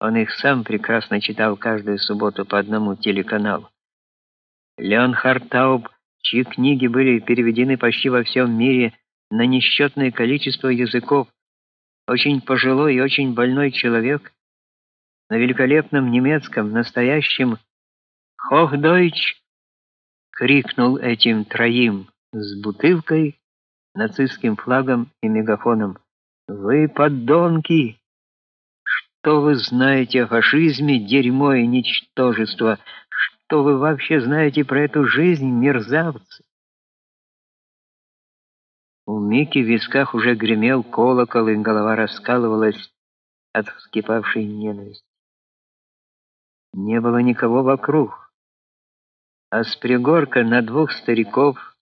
Он их сам прекрасно читал каждую субботу по одному телеканалу. Леон Хартауб, чьи книги были переведены почти во всем мире на несчетное количество языков, очень пожилой и очень больной человек, на великолепном немецком, настоящем «Хохдойч!» крикнул этим троим с бутылкой, нацистским флагом и мегафоном. «Вы подонки! Что вы знаете о фашизме, дерьмо и ничтожество? Что вы вообще знаете про эту жизнь, мерзавцы?» У Мики в висках уже гремел колокол, и голова раскалывалась от вскипавшей ненависти. Не было никого вокруг, а с пригорка на двух стариков,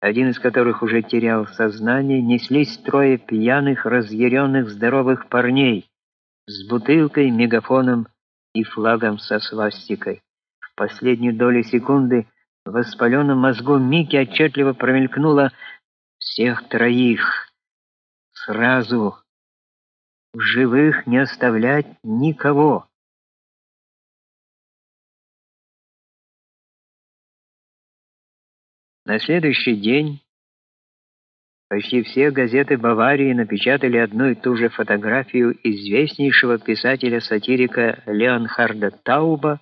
один из которых уже терял сознание, неслись трое пьяных, разъяренных здоровых парней с бутылкой, мегафоном и флагом со свастикой. В последнюю долю секунды в воспаленном мозгу Мики отчетливо промелькнуло всех троих сразу в живых не оставлять никого. На следующий день почти все газеты Баварии напечатали одну и ту же фотографию известнейшего писателя-сатирика Леонхарда Тауба,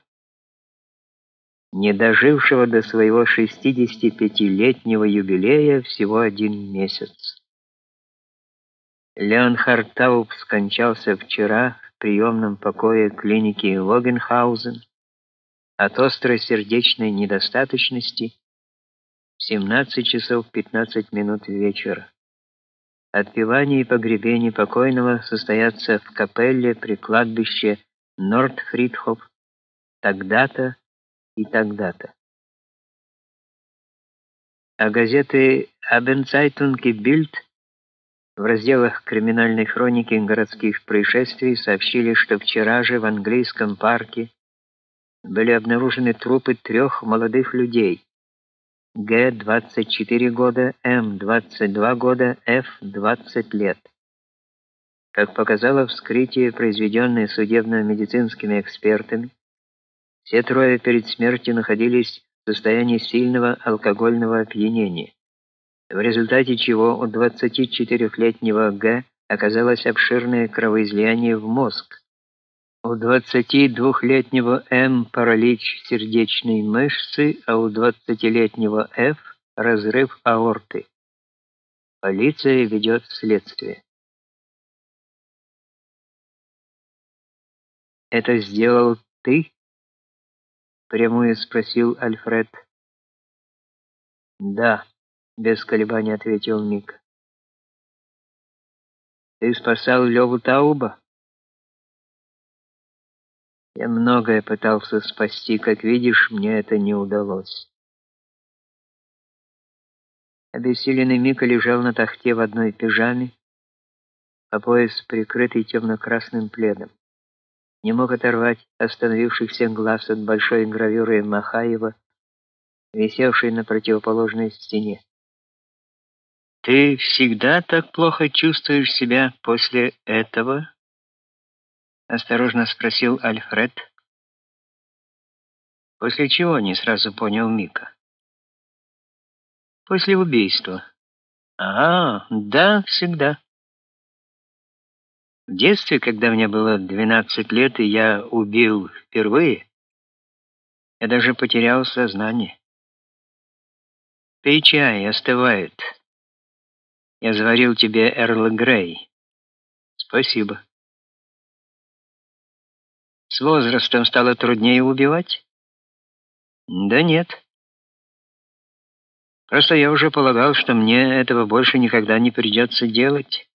не дожившего до своего 65-летнего юбилея всего один месяц. Леонхард Тауб скончался вчера в приемном покое клиники Логенхаузен от острой сердечной недостаточности 17 часов 15 минут вечера. Отпевание и погребение покойного состоятся в капелле при кладбище Нордфридхоф тогда-то и тогда-то. А газеты Abendzeitung и Bild в разделах криминальной хроники городских происшествий сообщили, что вчера же в английском парке были обнаружены трупы трех молодых людей. Г 24 года, М 22 года, Ф 20 лет. Как показало вскрытие, произведенное судебно-медицинскими экспертами, все трое перед смертью находились в состоянии сильного алкогольного опьянения, в результате чего у 24-летнего Г оказалось обширное кровоизлияние в мозг. У 22-летнего М паралич сердечной мышцы, а у 20-летнего Ф разрыв аорты. Полиция ведет следствие. Это сделал ты? прямую спросил Альфред. Да, без колебаний ответил Мик. Ты спасал Леву Тауба? Я многое пытался спасти, как видишь, мне это не удалось. Обессиленный Мика лежал на тахте в одной пижаме, по пояс прикрытый темно-красным пледом. Не мог оторвать остановившихся глаз от большой гравюры Махаева, висевшей на противоположной стене. Ты всегда так плохо чувствуешь себя после этого? Осторожно спросил Альфред. После чего не сразу понял Мика. После убийства. А, да, всегда. В детстве, когда мне было 12 лет, и я убил впервые, я даже потерял сознание. Пей чай, остывает. Я заварил тебе Эрл Грей. Спасибо. С возрастом стало труднее убивать? Да нет. Просто я уже полагал, что мне этого больше никогда не придется делать.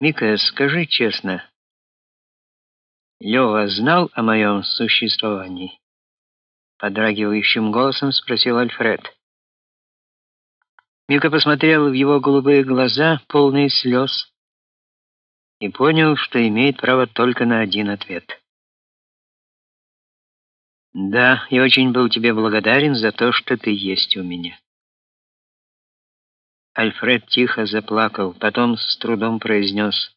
Мика, скажи честно, Лёва знал о моем существовании? подрагивающим голосом спросил Альфред. Мика посмотрел в его голубые глаза, полные слез и понял, что имеет право только на один ответ. Да, я очень был тебе благодарен за то, что ты есть у меня. Альфред тихо заплакал, потом с трудом произнес: